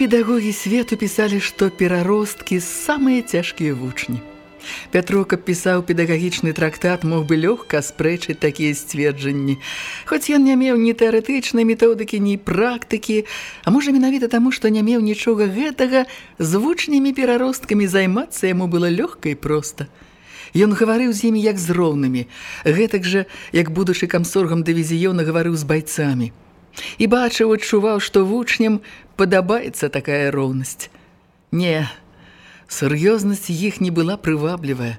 Педагогі свету пісалі, што пераросткі самыя цяжкія вучні. Пятро, каб пісаў педагагічны трактат, мог бы лёгка спрэчыць такія сцверджанні. Хоць ён не меў ні тэарэтычнай методыкі, ні практыкі, а можа менавіта таму, што не меў нічога гэтага, з вучнямі пераросткамі займацца яму было лёгка і проста. Ён гаварыў з імі як з роўнымі, гэтак жа, як будучы камсоргам дывізіёна гаварыў з байцамі. І бачыў, адчуваў, што вучням падабаецца такая роўнасць. Не, сур'ёзнасць іх не была прываблівая.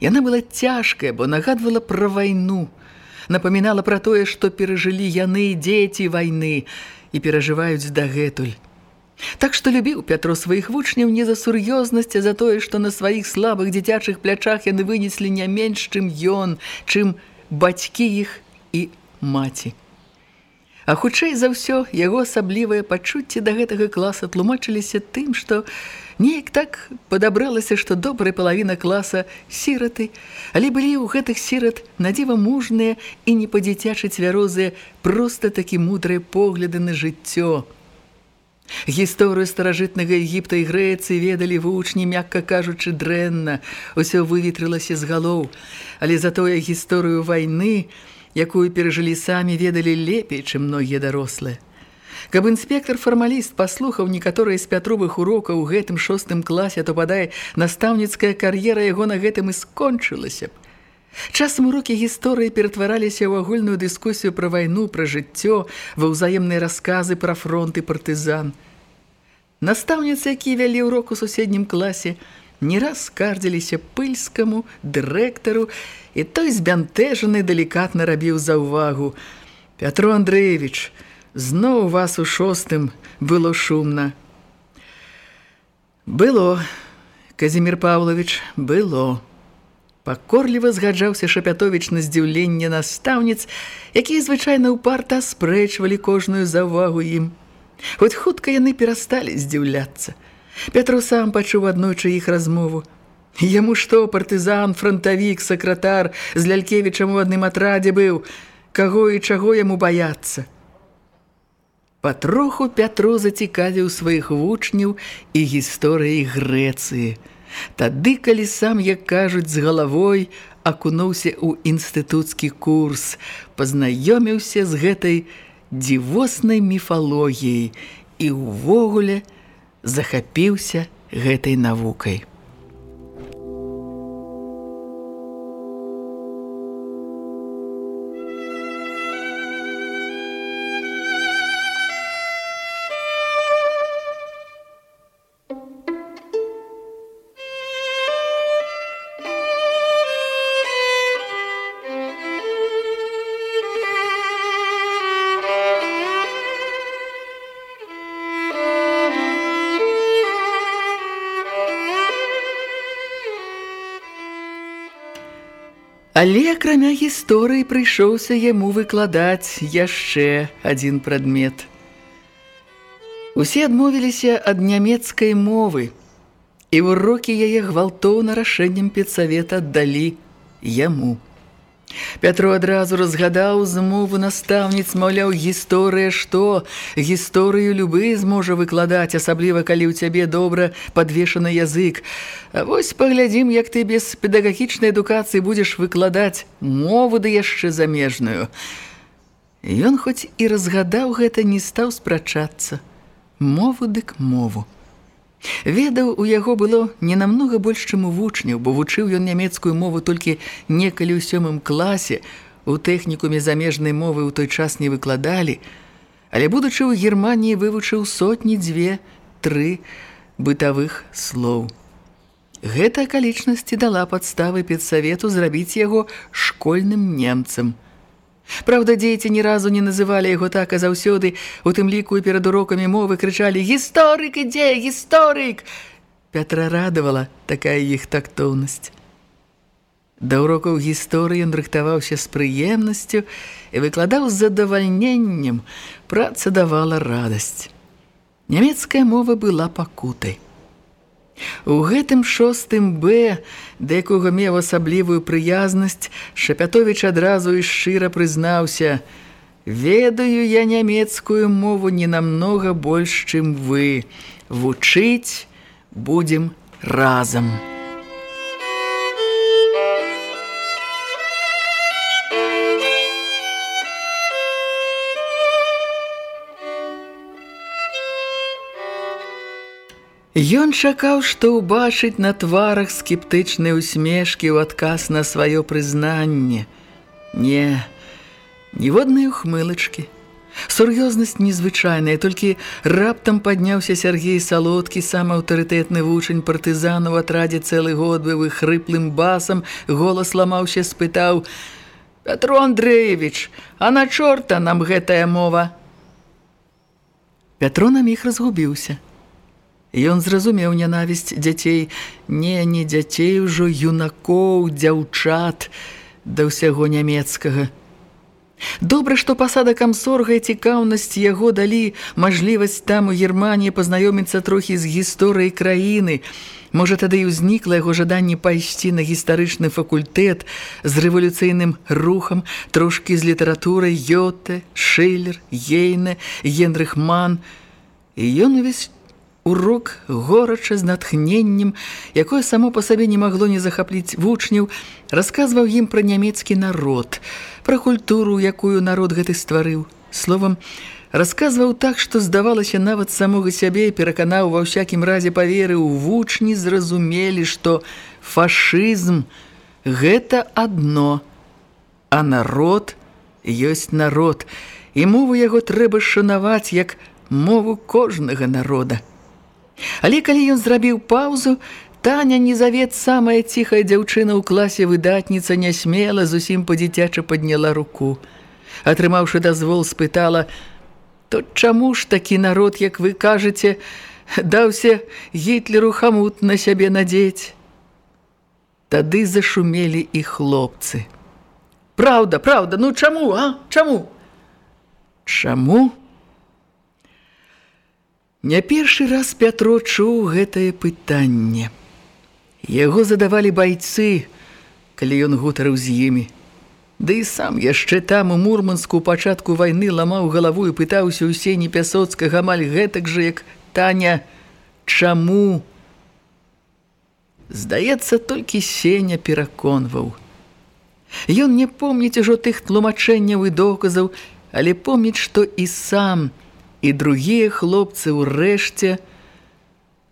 Яна была цяжкая, бо нагадвала пра вайну, напамінала пра тое, што перажылі яны дзеці вайны і перажываюць дагэтуль. Так што любіў Пятро сваіх вучняў не за сур'ёзнасць, а за тое, што на сваіх слабых дзіцячых плячах яны вынеслі не менш, чым ён, чым бацькі іх і маці. А хутчэй за ўсё яго асаблівыя пачуцці да гэтага класа тлумачыліся тым, што неяк так падабралася, што добрая палавіна класа сіраты, але былі ў гэтых сірат надзіва мужныя і не па-дзіцячы цвярозыя проста такі мудрыя погляды на жыццё. Гісторыю старажытнага Егіпта і Грэцыі ведалі вучні, мякка кажучы, дрэнна, усё выветрылася з галоў, але затое гісторыю вайны – якую перажылі самі ведалі лепей, чым многія дарослыя. Каб інспектор-фармаліст паслухаў некаторыя з пятровых урокаў у гэтым шостым класе, то бадай настаўніцкая кар'ера яго на гэтым і скончылася б. Часам урокі гісторыі ператвараліся ў агульную дыскусію пра вайну, пра жыццё, ва ўзаемныя расказы пра фронт і партызан. Настаўніцы, якія вялі ўрок у суседнім класе, не раз скардзіліся пыльскаму, дырэктару і той збянтэжаны далікатна рабіў за ўвагу. Пятро Андреевич, зноў вас у шостым было шумна. Было, Казімир Павлович, было. Пакорліва згаджаўся Шапятовіч на здзіўленне настаўніц, якія звычайна ўпарта спрэчвалі кожную заўвагу ім. Хоць хутка яны перасталі здзіўляцца. Пятру сам пачуў аднойчы іх размову – Яму што, партызан, фронтавік, сакратар з Лялькевічам у адным атрадзе быў, каго і чаго яму баяцца. Патроху Пятро зацікавіў сваіх вучняў і гісторыяй Грэцыі. Тады, калі сам, як кажуць, з галавой акунуўся ў інстытуцкі курс, пазнаёміўся з гэтай дзівоснай міфалогіяй і ўвогуле захапіўся гэтай навукай. Але акрамя гісторыі прыйшоўся яму выкладаць яшчэ адзін прадмет. Усе адмовіліся ад нямецкай мовы, і ўрокі яе гвалтоўна рашэннем педсавета аддалі яму. Пятро адразу разгадаў змову настаўніц, маўляў, гісторыя што? Гісторыю любы зможа выкладаць, асабліва калі ў цябе добра падвешаны язык. А вось паглядзім, як ты без педагагічнай адукацыі будзеш выкладаць мову да яшчэ замежную. Ён хоць і разгадаў гэта, не стаў спрачацца. Мову дык мову. Ведаў, у яго было не намнога больш, чым у вучняў, бо вучыў ён нямецкую мову толькі некалі ў сёмым класе, у тэхнікуме замежнай мовы ў той час не выкладалі, Але будучы ў Германіі вывучыў сотні дзве, тры бытавых слоў. Гэта акалічнасці дала падставы педсавету зрабіць яго школьным немцам. Праўда, дзеці ні разу не называлі яго так, а заўсёды, у тым ліку і перад урокамі мовы крычалі «Гісторык ідзе! Гісторык!» Пятра радавала такая іх тактоўнасць. Да урокаў гісторыі ён рыхтаваўся з прыемнасцю і выкладаў з задавальненнем. Праца давала радасць. Нямецкая мова была пакутай. У гэтым шостым Б, да якога меў асаблівую прыязнасць, Шапятовіч адразу і шчыра прызнаўся: «Ведаю я нямецкую мову не намнога больш, чым вы. Вучыць будзем разам. Ён чакаў, што ўбачыць на тварах скептычныя усмешкі ў адказ на сваё прызнанне. Не, ніводнай ухмылачкі. Сур'ёзнасць незвычайная, толькі раптам падняўся Сергей Салодкі, сам аўтарытэтны вучань партызан у атрадзе цэлы год быў і хрыплым басам, голас ламаўся, спытаў: «Петро Андреевич, а на чорта нам гэтая мова?» Петро на міг разгубіўся. Ён зразумеў нянавісць дзяцей, не не дзяцей ужо юнакоў, дзяўчат да ўсяго нямецкага. Добра, што пасада камсорга і цікаўнасць яго далі мажлівасць там у Германіі пазнаёміцца трохі з гісторыяй краіны. Можа, тады і ўзнікла яго жаданне пайсці на гістарычны факультэт з рэвалюцыйным рухам, трошкі з літаратурай Йоте, Шиллер, Ейне, Генрых Ман. І ён увесь урок горача з натхненнем, якое само па сабе не магло не захапліць вучняў, расказваў ім пра нямецкі народ, пра культуру, якую народ гэты стварыў. Словам, расказваў так, што здавалася нават самога сябе пераканаў ва ўсякім разе паверы ў вучні зразумелі, што фашызм гэта адно, а народ ёсць народ, і мову яго трэба шанаваць як мову кожнага народа. Але калі ён зрабіў паўзу, Таня не завет самая ціхая дзяўчына ў класе выдатніца нясмела зусім па-дзіцяча падняла руку. Атрымаўшы дазвол, спытала: « То чаму ж такі народ, як вы кажаце, даўся гітлеру хамут на сябе надзець? Тады зашумелі і хлопцы. Праўда, праўда, ну чаму, а? Чаму? Чаму? Не першы раз Пятро чуў гэтае пытанне. Яго задавалі байцы, калі ён гутарыў з імі. Ды і сам яшчэ там у Мурманску пачатку вайны ламаў галаву і пытаўся ў сені пясоцкага амаль гэтак жа, як Таня, чаму? Здаецца, толькі сеня пераконваў. Ён не помніць ужо тых тлумачэнняў і доказаў, але помніць, што і сам – і другія хлопцы ўрэшце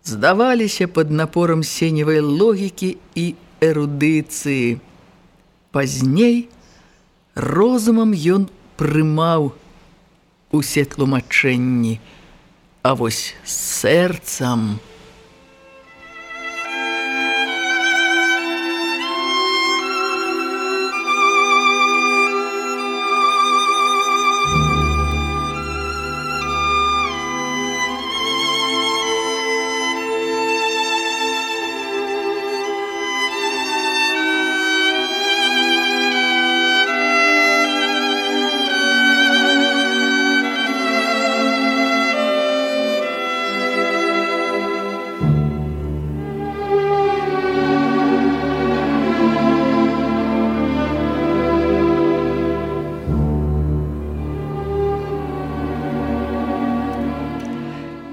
здаваліся пад напорам сеневай логікі і эрудыцыі. Пазней розумам ён прымаў усе тлумачэнні, а вось сэрцам –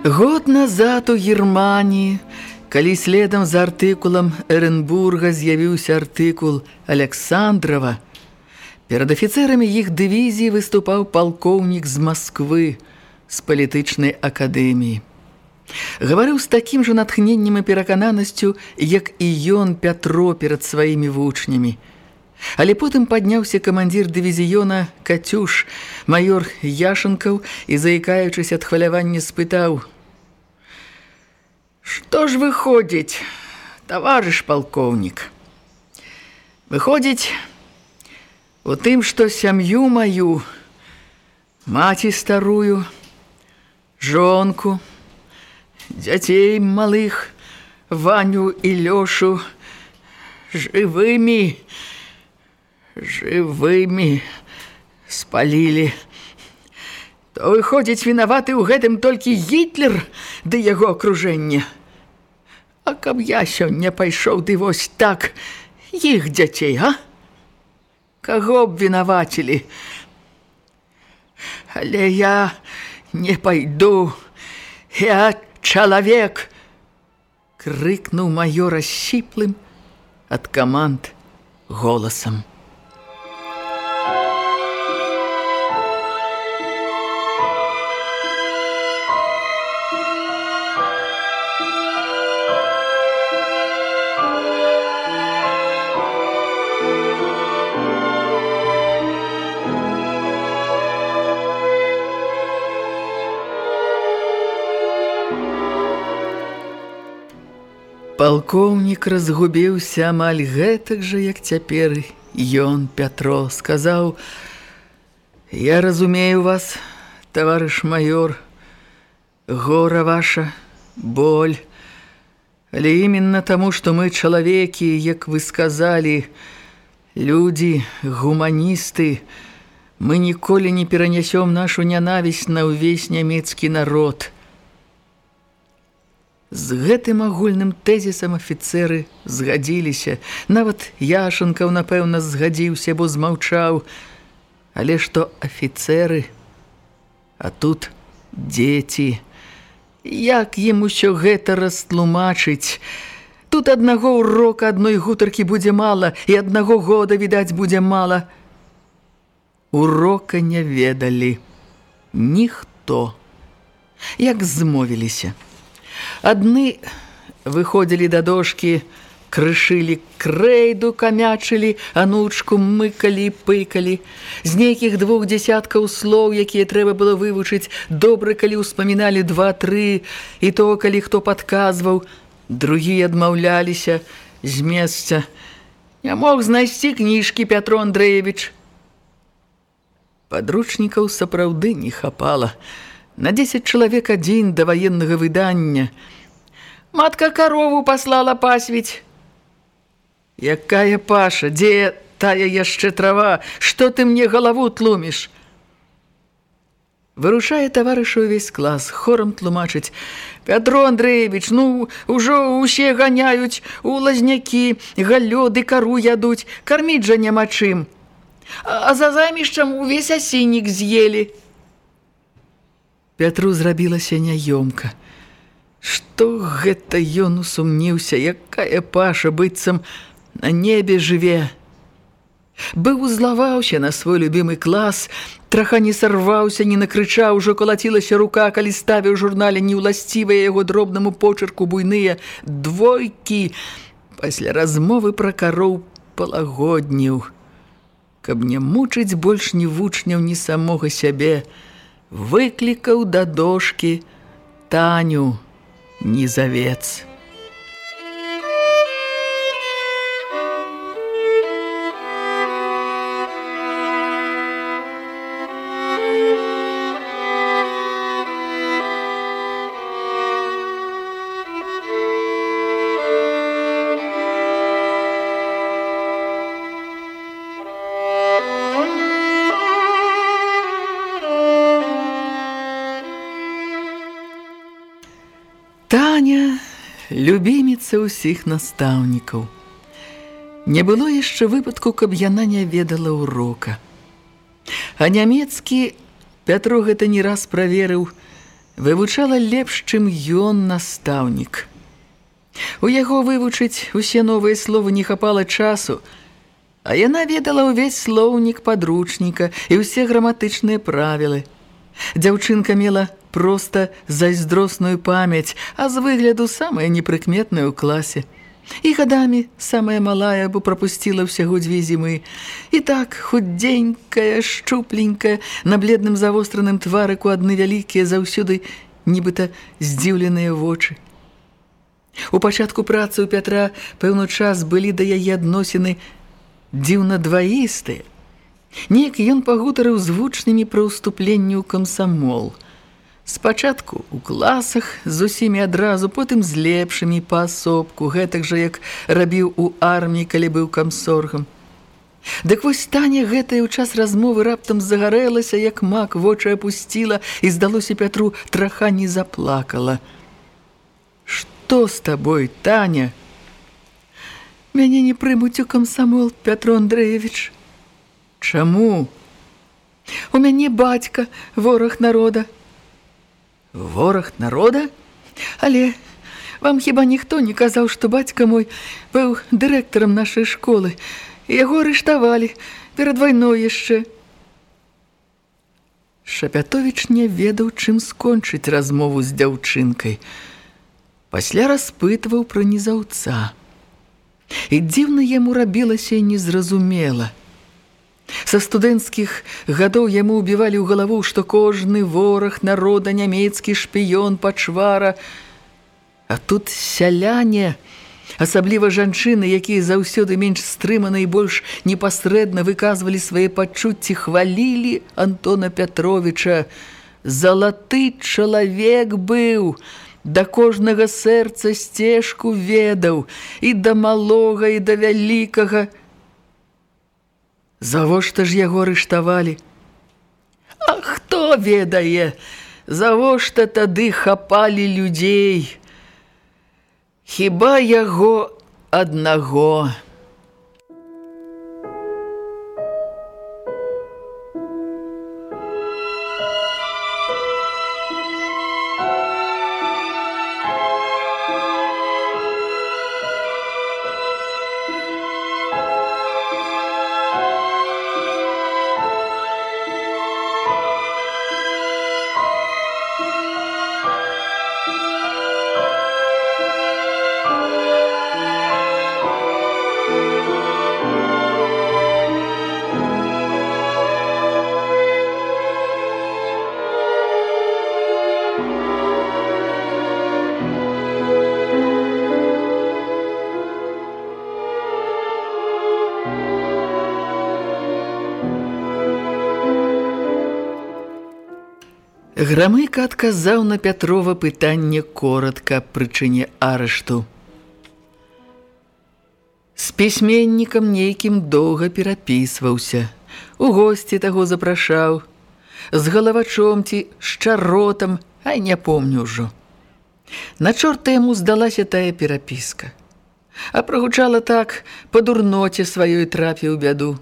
Год назад у Германіі, калі следам за артыкулам Эренбурга з'явіўся артыкул Александрова, перад афіцэрамі іх дывізіі выступаў палкоўнік з Масквы з палітычнай акадэміі. Гаварыў з такім жа натхненнем і перакананасцю, як і ён Пятро перад сваімі вучнямі. Але потым падняўся камандзір дывізіёна Кацюш, майор Яшанкаў і, заікаючыся ад хвалявання, спытаў: « Што ж выходзіць, таварыш палкоўнік? Выходзіць у тым, што сям'ю маю, маці старую, жонку, дзяцей малых, Ваню і Лёшу жывымі, жывымі спалілі. То выходзіць вінаваты ў гэтым толькі гітлер ды яго акружэнне. А каб я сёння пайшоў ды вось так іх дзяцей, а? Каго б вінавацілі? Але я не пайду. Я чалавек, крыкнуў маёра сіплым ад каманд голасам. Палкоўнік разгубіўся амаль гэтак жа, як цяпер ён Пятро сказаў: « Я разумею вас, таварыш майор, гора ваша, боль. Але именно таму, што мы чалавекі, як вы сказалі, людзі, гуманісты, мы ніколі не перанясём нашу нянавісць на ўвесь нямецкі народ. З гэтым агульным тэзісам афіцэры згадзіліся. Нават Яшанкаў, напэўна, згадзіўся, бо змаўчаў. Але што афіцэры, а тут дзеці. Як ім усё гэта растлумачыць? Тут аднаго ўрока адной гутаркі будзе мала, і аднаго года, відаць, будзе мала. Урока не ведалі. Ніхто. Як змовіліся. Адны выходзілі да дошкі, крышылі крэйду, камячылі, анучку мыкалі, пыкалі. З нейкіх двух дзясяткаў слоў, якія трэба было вывучыць, добра, калі ўспаміналі два-тры, і то, калі хто падказваў, другія адмаўляліся з месца. Не мог знайсці кніжкі Пятро Андрэевіч. Падручнікаў сапраўды не хапала. На 10 чалавек адзін да ваеннага выдання. Матка карову паслала пасвіць. Якая паша, дзе тая яшчэ трава, што ты мне галаву тлуміш? Вырушае таварыш увесь клас, хорам тлумачыць. Пятро Андреевич, ну, ужо усе ганяюць у лазнякі, галёды кару ядуць, карміць жа няма чым. А, за займішчам увесь асіннік з'елі. Пятру зрабілася няёмка. Што гэта ён усумніўся, якая паша быццам на небе жыве. Быў узлаваўся на свой любімы клас, траха не сарваўся, не накрычаў, ужо калацілася рука, калі ставіў журнале неўласцівыя яго дробнаму почерку буйныя двойкі. Пасля размовы пра кароў палагодніў. Каб не мучыць больш ні вучняў, ні самога сябе, выклікаў да дошкі Таню Нізавец. Любіміца ўсіх настаўнікаў. Не было яшчэ выпадку, каб яна не ведала ўрока. А нямецкі Пятро гэта не раз праверыў, вывучала лепш, чым ён настаўнік. У яго вывучыць усе новыя словы не хапала часу, а яна ведала ўвесь слоўнік падручніка і ўсе граматычныя правілы. Дзяўчынка мела проста зайздросную памяць, а з выгляду самая непрыкметная ў класе. І гадамі самая малая, бо прапусціла ўсяго дзве зімы. І так худзенькая, шчупленькая, на бледным завостраным тварыку адны вялікія заўсёды нібыта здзіўленыя вочы. У пачатку працы ў Пятра пэўны час былі да яе адносіны дзіўна дваістыя. Неяк ён пагутарыў з вучнямі пра ўступленне ў камсамол – Спачатку у класах з усімі адразу, потым з лепшымі паасобку, гэтак жа як рабіў у арміі, калі быў камсоргам. Дык вось Таня гэтая ў час размовы раптам загарэлася, як мак вочы апусціла і здалося Пятру траха не заплакала. Што з табой, Таня? Мяне не прымуць у камсамол, Пятро Андреевич. Чаму? У мяне бацька, вораг народа вораг народа, але вам хіба ніхто не казаў, што бацька мой быў дырэктарам нашай школы. Яго арыштавалі перад вайной яшчэ. Шапятовіч не ведаў, чым скончыць размову з дзяўчынкай. Пасля распытваў пра нізаўца. І дзіўна яму рабілася і незразумела – Са студэнцкіх гадоў яму ўбівалі ў галаву, што кожны вораг народа нямецкі шпіён пачвара. А тут сяляне, асабліва жанчыны, якія заўсёды менш стрымана і больш непасрэдна выказвалі свае пачуцці, хвалілі Антона Пятровіча. Залаты чалавек быў, да кожнага сэрца сцежку ведаў, і да малога, і да вялікага – Завошта ж яго арыштавалі? А хто ведае, завошта тады хапалі людзей? Хіба яго аднаго? Грамыка адказаў на Пятрова пытанне коротка прычыне арышту. З пісьменнікам нейкім доўга перапісваўся, у госці таго запрашаў, з галавачом ці з чаротам, ай не помню ўжо. На чорта яму здалася тая перапіска, а прагучала так, па дурноце сваёй трапіў бяду.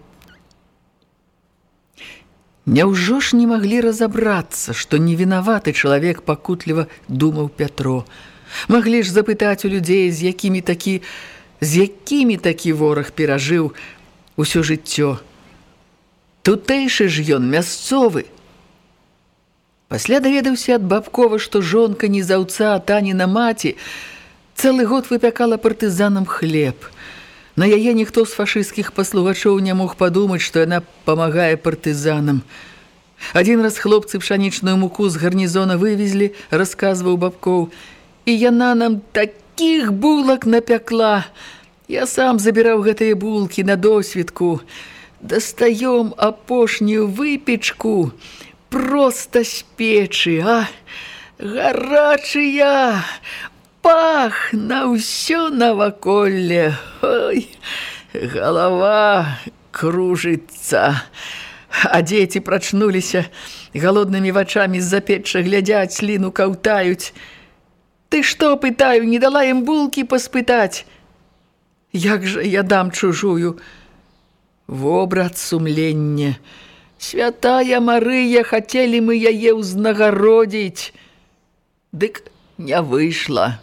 Няўжо ж не маглі разабрацца, што невінаваты чалавек пакутліва думаў Пятро. Маглі ж запытаць у людзей, з якімі такі, з якімі такі вораг перажыў усё жыццё. Тутэйшы ж ён мясцовы. Пасля даведаўся ад бабкова, што жонка не заўца, а таніна маці, цэлы год выпякала партызанам хлеб – На яе ніхто з фашысцкіх паслугачоў не мог падумаць, што яна памагае партызанам. Адзін раз хлопцы пшанічную муку з гарнізона вывезлі, расказваў бабкоў, і яна нам такіх булак напякла. Я сам забіраў гэтыя булкі на досвідку. Дастаём апошнюю выпечку проста з печы, а? Гарачыя! Пах на ўсё наваколле. Ой, галава кружыцца. А дзеці прачнуліся, галоднымі вачамі з-за печча глядзяць, сліну каўтаюць. Ты што, пытаю, не дала ім булкі паспытаць? Як жа я дам чужую? Во, брат, сумленне. Святая Марыя, хацелі мы яе ўзнагародзіць. Дык не выйшла.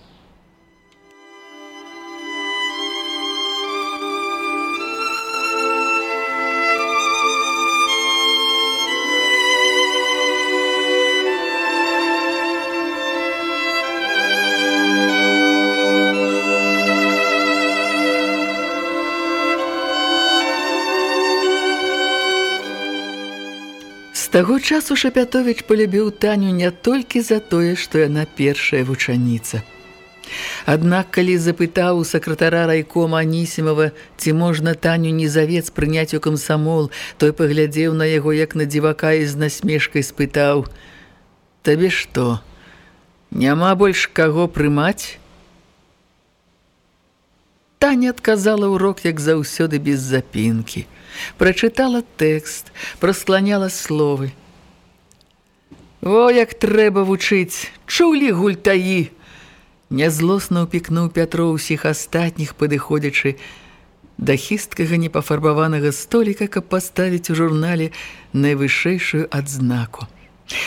Таго часу Шапятовіч полюбіў Таню не толькі за тое, што яна першая вучаніца. Аднак, калі запытаў у сакратара райкома Анісімова, ці можна Таню Незавец прыняць у камсамол, той паглядзеў на яго, як на дзівака і з насмешкай спытаў: « Табе што? Няма больш каго прымаць? Таня адказала ўрок, як заўсёды без запінкі прачытала тэкст, праскланяла словы. О, як трэба вучыць, чулі гультаі! Нязлосна ўпікнуў Пятро ўсіх астатніх, падыходзячы да хісткага непафарбаванага століка, каб паставіць у журнале найвышэйшую адзнаку.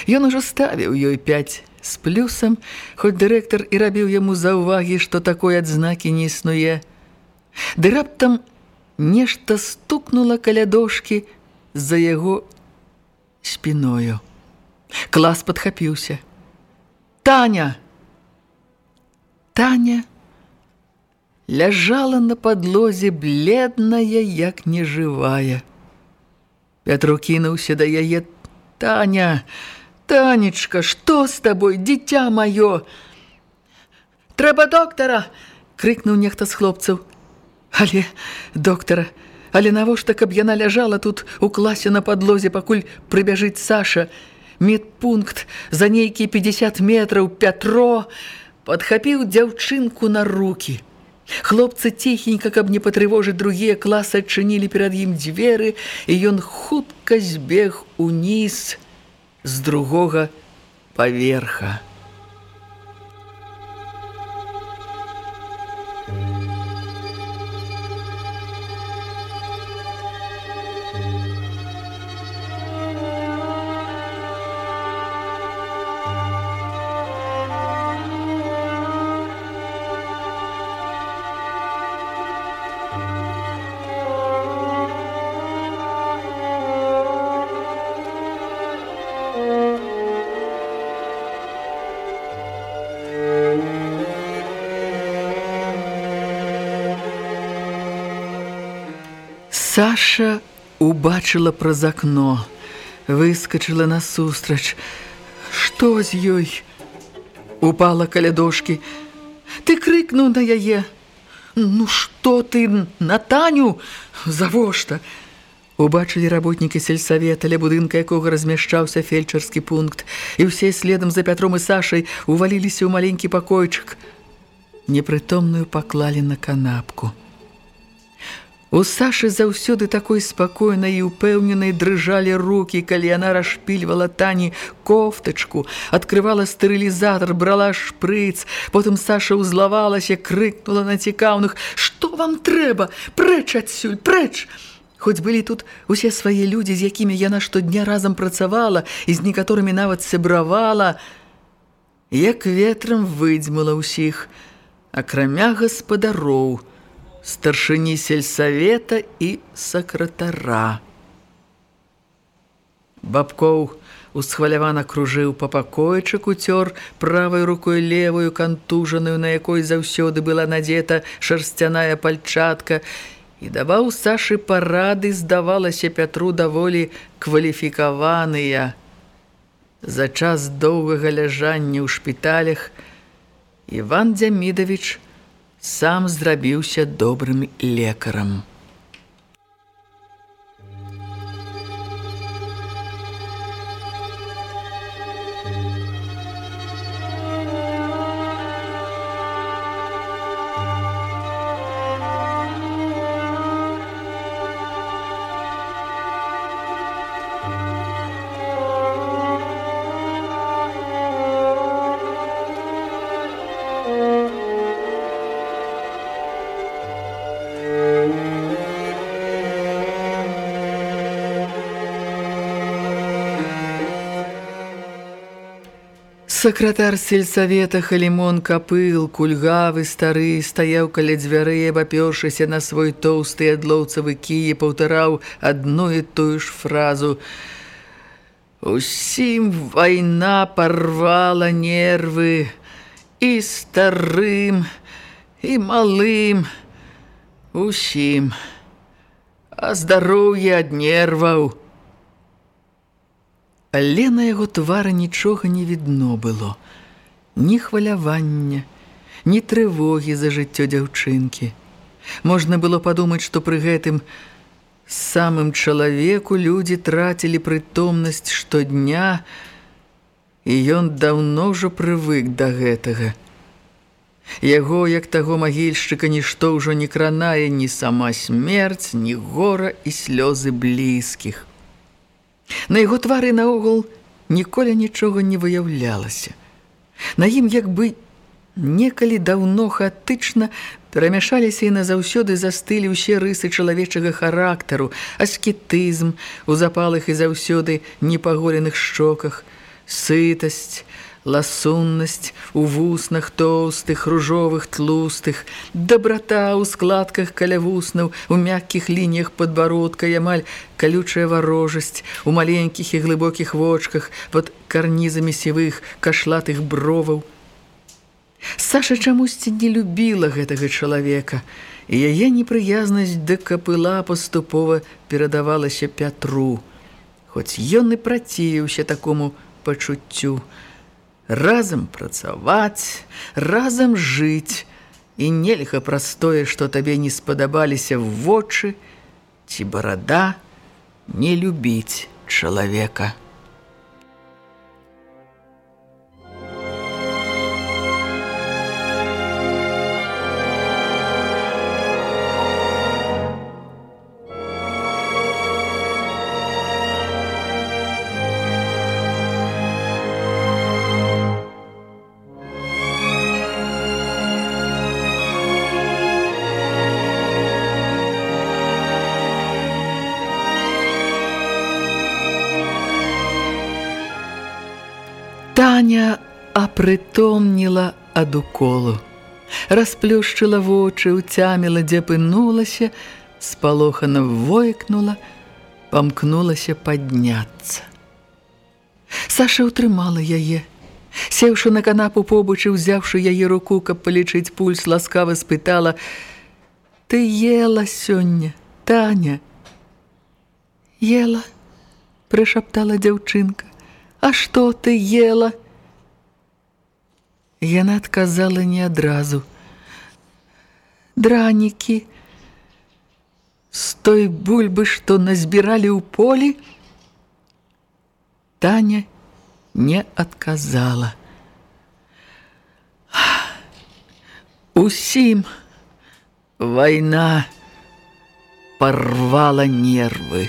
Ён ужо ставіў ёй пяць з плюсам, хоць дырэктар і рабіў яму заўвагі, што такой адзнакі не існуе. Ды раптам нешта стукнула каля дошкі за яго спіною. Клас падхапіўся. Таня! Таня ляжала на падлозе бледная, як нежывая. Пятро кінуўся да яе Таня, Танечка, што з табой, дзіця маё? Трэба доктара! крыкнуў нехта з хлопцаў. Але, доктара, але навошта, каб яна ляжала тут у класе на падлозе, пакуль прыбяжыць Саша, медпункт за нейкія 50 метраў Пятро падхапіў дзяўчынку на рукі. Хлопцы ціхенька, каб не патрывожыць другія класы, адчынілі перад ім дзверы, і ён хутка збег уніз з другога паверха. Саша убачыла праз акно, выскачыла насустрач. Што з ёй? Упала каля дошкі. Ты крыкнуў на яе. Ну што ты на Таню? Завошта? Убачылі работнікі сельсавета, ля будынка якога размяшчаўся фельчарскі пункт, і ўсе следам за Пятром і Сашай уваліліся ў маленькі пакойчык. Непрытомную паклалі на канапку. У Сашы заўсёды такой спакойнай і ўпэўненай дрыжалі рукі, калі яна расшпільвала тані кофтачку, адкрывала стэрылізатар, брала шпрыц. Потым Саша ўзлавалася, крыкнула на цікаўных: « Што вам трэба? Прэч адсюль, прэч! Хоць былі тут усе свае людзі, з якімі яна штодня разам працавала і з некаторымі нават сябравала, як ветрам выдзьмала ўсіх, акрамя гаспадароў, старшыні сельсавета і сакратара. Бабкоў усхвалявана кружыў па пакойчыку цёр правай рукой левую кантужаную, на якой заўсёды была надзета шарсцяная пальчатка, і даваў Сашы парады, здавалася Пятру даволі кваліфікаваныя. За час доўгага ляжання ў шпіталях Іван Дзямідавіч – сам зрабіўся добрым лекарам. Сакратар сельсавета Халімон Капыл, кульгавы стары, стаяў каля дзвярэй, абапёршыся на свой тоўсты адлоўцавы кіі, паўтараў адну і тую ж фразу. Усім вайна парвала нервы і старым, і малым, усім, а здароўе ад нерваў. Але на яго твары нічога не відно было. Ні хвалявання, ні трывогі за жыццё дзяўчынкі. Можна было падумаць, што пры гэтым самым чалавеку людзі трацілі прытомнасць штодня, і ён даўно ўжо прывык да гэтага. Яго, як таго магільшчыка, нішто ўжо не кранае ні сама смерць, ні гора і слёзы блізкіх. На яго твары наогул ніколі нічога не выяўлялася. На ім як бы некалі даўно хаатычна перамяшаліся і назаўсёды застылі ўсе рысы чалавечага характару, аскетызм у запалых і заўсёды непаголеных шчоках, сытасць, ласуннасць у вуснах тоўстых, ружовых, тлустых, дабрата ў складках каля вуснаў, у мяккіх лініях падбародка і амаль калючая варожасць, у маленькіх і глыбокіх вочках пад карнізамі сівых кашлатых броваў. Саша чамусьці не любіла гэтага чалавека, і яе непрыязнасць да капыла паступова перадавалася Пятру, хоць ён і працівіўся такому пачуццю разам працаваць, разам жыць, і нельга прастое, што табе не спадабаліся вочы ці барада не любіць чалавека. Таня апрытомніла ад уколу. Расплюшчыла вочы, уцяміла, дзе пынулася, спалохана войкнула, памкнулася падняцца. Саша ўтрымала яе. Сеўшы на канапу побучы, узяўшы яе руку, каб палічыць пульс, ласкава спытала: « Ты ела сёння, Таня. Ела, прышаптала дзяўчынка. А што ты ела? Яна адказала не адразу. Дранікі з той бульбы, што назбіралі ў полі, Таня не адказала. Усім вайна парвала нервы.